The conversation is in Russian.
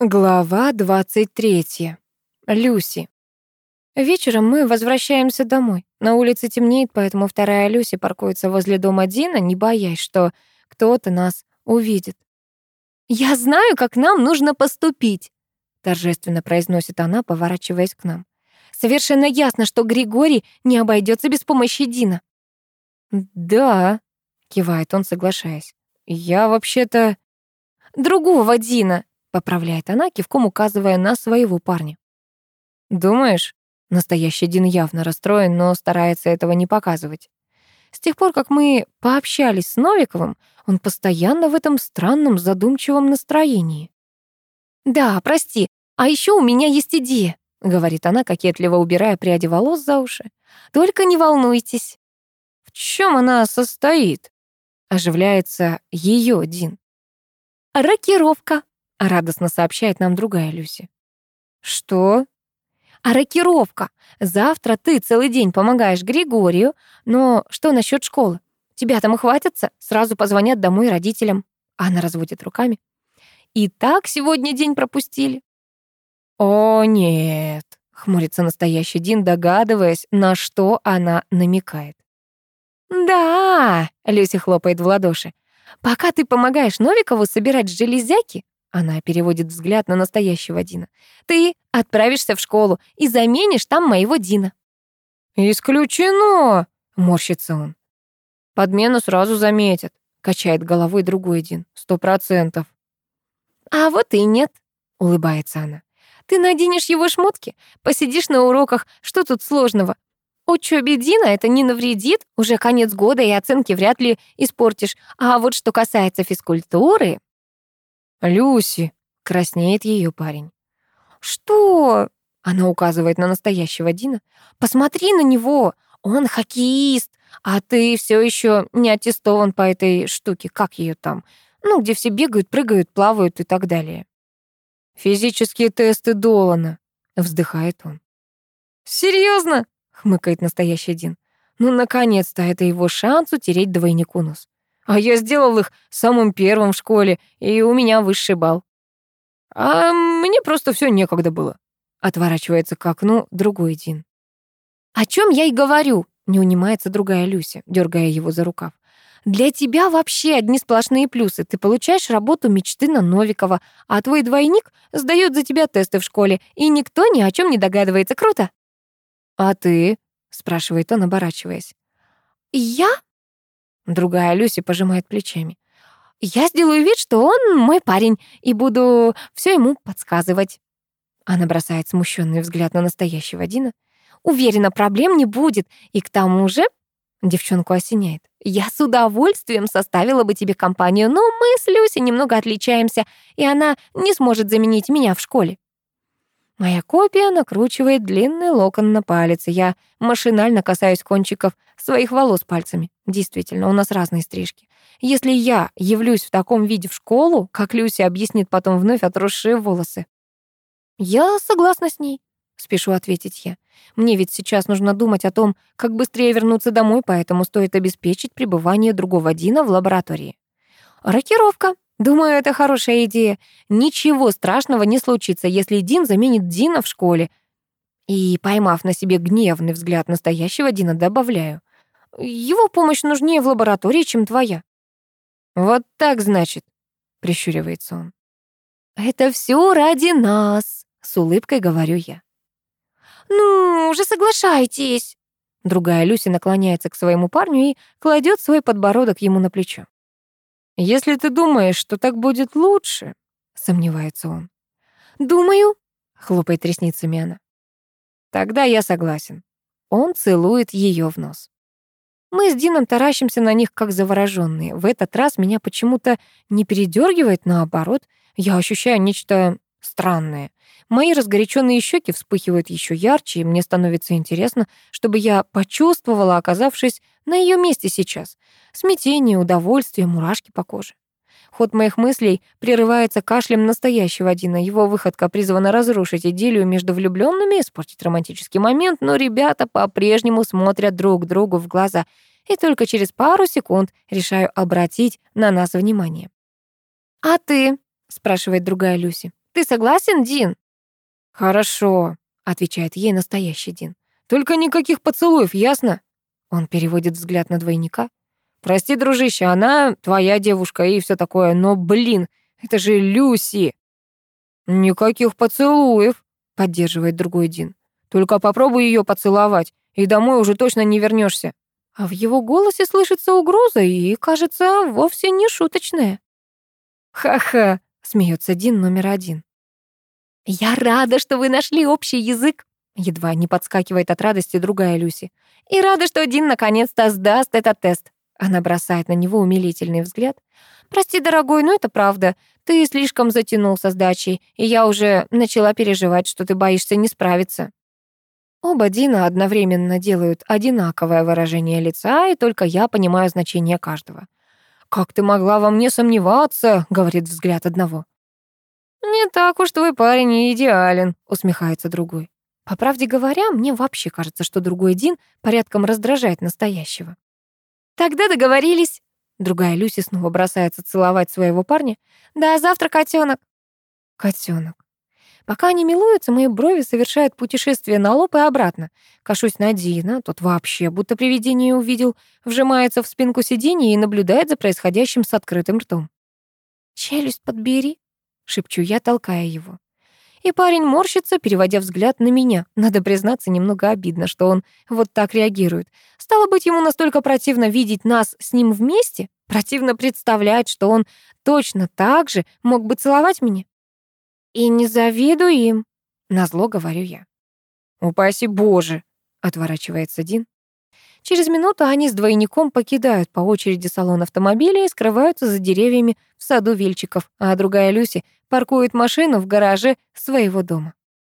Глава 23. Люси. Вечером мы возвращаемся домой. На улице темнеет, поэтому вторая Люси паркуется возле дома Дина, не боясь, что кто-то нас увидит. «Я знаю, как нам нужно поступить», — торжественно произносит она, поворачиваясь к нам. «Совершенно ясно, что Григорий не обойдется без помощи Дина». «Да», — кивает он, соглашаясь. «Я вообще-то...» «Другого Дина», поправляет она, кивком указывая на своего парня. Думаешь? Настоящий Дин явно расстроен, но старается этого не показывать. С тех пор, как мы пообщались с Новиковым, он постоянно в этом странном задумчивом настроении. «Да, прости, а еще у меня есть идея», — говорит она, кокетливо убирая пряди волос за уши. «Только не волнуйтесь». «В чем она состоит?» — оживляется ее Дин. «Рокировка», радостно сообщает нам другая Люси. Что? А рокировка. Завтра ты целый день помогаешь Григорию, но что насчет школы? Тебя там хватится? Сразу позвонят домой родителям. Она разводит руками. И так сегодня день пропустили. О, нет, хмурится настоящий Дин, догадываясь, на что она намекает. «Да!» — Люси хлопает в ладоши. «Пока ты помогаешь Новикову собирать железяки, она переводит взгляд на настоящего Дина. «Ты отправишься в школу и заменишь там моего Дина». «Исключено!» — морщится он. «Подмену сразу заметят», — качает головой другой Дин. «Сто процентов». «А вот и нет», — улыбается она. «Ты наденешь его шмотки, посидишь на уроках, что тут сложного? Учёбе Дина это не навредит, уже конец года и оценки вряд ли испортишь. А вот что касается физкультуры...» «Люси!» — краснеет ее парень. «Что?» — она указывает на настоящего Дина. «Посмотри на него! Он хоккеист, а ты все еще не аттестован по этой штуке, как ее там? Ну, где все бегают, прыгают, плавают и так далее». «Физические тесты Долана», — вздыхает он. «Серьезно?» — хмыкает настоящий Дин. «Ну, наконец-то, это его шанс утереть двойнику нос. А я сделал их самым первым в школе, и у меня высший балл. А мне просто все некогда было. Отворачивается к окну другой Дин. О чем я и говорю, не унимается другая Люся, дергая его за рукав. Для тебя вообще одни сплошные плюсы. Ты получаешь работу мечты на Новикова, а твой двойник сдает за тебя тесты в школе, и никто ни о чем не догадывается. Круто. А ты? спрашивает он, оборачиваясь. Я? Другая Люси пожимает плечами. «Я сделаю вид, что он мой парень, и буду все ему подсказывать». Она бросает смущенный взгляд на настоящего Дина. «Уверена, проблем не будет, и к тому же...» Девчонку осеняет. «Я с удовольствием составила бы тебе компанию, но мы с Люси немного отличаемся, и она не сможет заменить меня в школе». Моя копия накручивает длинный локон на палец, я машинально касаюсь кончиков своих волос пальцами. Действительно, у нас разные стрижки. Если я явлюсь в таком виде в школу, как Люся объяснит потом вновь отросшие волосы. Я согласна с ней, спешу ответить я. Мне ведь сейчас нужно думать о том, как быстрее вернуться домой, поэтому стоит обеспечить пребывание другого Дина в лаборатории. Рокировка. Думаю, это хорошая идея. Ничего страшного не случится, если Дин заменит Дина в школе. И, поймав на себе гневный взгляд настоящего Дина, добавляю. Его помощь нужнее в лаборатории, чем твоя. Вот так, значит, прищуривается он. Это все ради нас, с улыбкой говорю я. Ну, уже соглашайтесь. Другая Люси наклоняется к своему парню и кладет свой подбородок ему на плечо. «Если ты думаешь, что так будет лучше», — сомневается он. «Думаю», — хлопает ресницами она. «Тогда я согласен». Он целует ее в нос. Мы с Дином таращимся на них, как завороженные. В этот раз меня почему-то не передергивает, наоборот. Я ощущаю нечто странное. Мои разгоряченные щеки вспыхивают еще ярче, и мне становится интересно, чтобы я почувствовала, оказавшись на ее месте сейчас. Смятение, удовольствие, мурашки по коже. Ход моих мыслей прерывается кашлем настоящего Дина. Его выходка призвана разрушить идиллию между влюбленными, испортить романтический момент, но ребята по-прежнему смотрят друг другу в глаза, и только через пару секунд решаю обратить на нас внимание. «А ты?» — спрашивает другая Люси. Ты согласен, Дин?» «Хорошо», — отвечает ей настоящий Дин. «Только никаких поцелуев, ясно?» Он переводит взгляд на двойника. «Прости, дружище, она твоя девушка и все такое, но, блин, это же Люси!» «Никаких поцелуев», — поддерживает другой Дин. «Только попробуй ее поцеловать, и домой уже точно не вернешься. А в его голосе слышится угроза и, кажется, вовсе не шуточная. «Ха-ха», — смеется Дин номер один. «Я рада, что вы нашли общий язык», — едва не подскакивает от радости другая Люси. «И рада, что Дин наконец-то сдаст этот тест». Она бросает на него умилительный взгляд. «Прости, дорогой, но это правда. Ты слишком затянул со сдачей, и я уже начала переживать, что ты боишься не справиться». Оба Дина одновременно делают одинаковое выражение лица, и только я понимаю значение каждого. «Как ты могла во мне сомневаться?» — говорит взгляд одного. «Не так уж твой парень и идеален», — усмехается другой. По правде говоря, мне вообще кажется, что другой Дин порядком раздражает настоящего. «Тогда договорились». Другая Люси снова бросается целовать своего парня. «Да, завтра котенок. Котенок. Пока они милуются, мои брови совершают путешествие на лоб и обратно. Кашусь на Дина, тот вообще будто привидение увидел, вжимается в спинку сиденья и наблюдает за происходящим с открытым ртом. «Челюсть подбери», — шепчу я, толкая его. И парень морщится, переводя взгляд на меня. Надо признаться, немного обидно, что он вот так реагирует. Стало быть, ему настолько противно видеть нас с ним вместе, противно представлять, что он точно так же мог бы целовать меня. И не завидую им, назло говорю я. Упаси Боже, отворачивается Дин. Через минуту они с двойником покидают по очереди салон автомобиля и скрываются за деревьями в саду Вильчиков, а другая Люси паркует машину в гараже своего дома.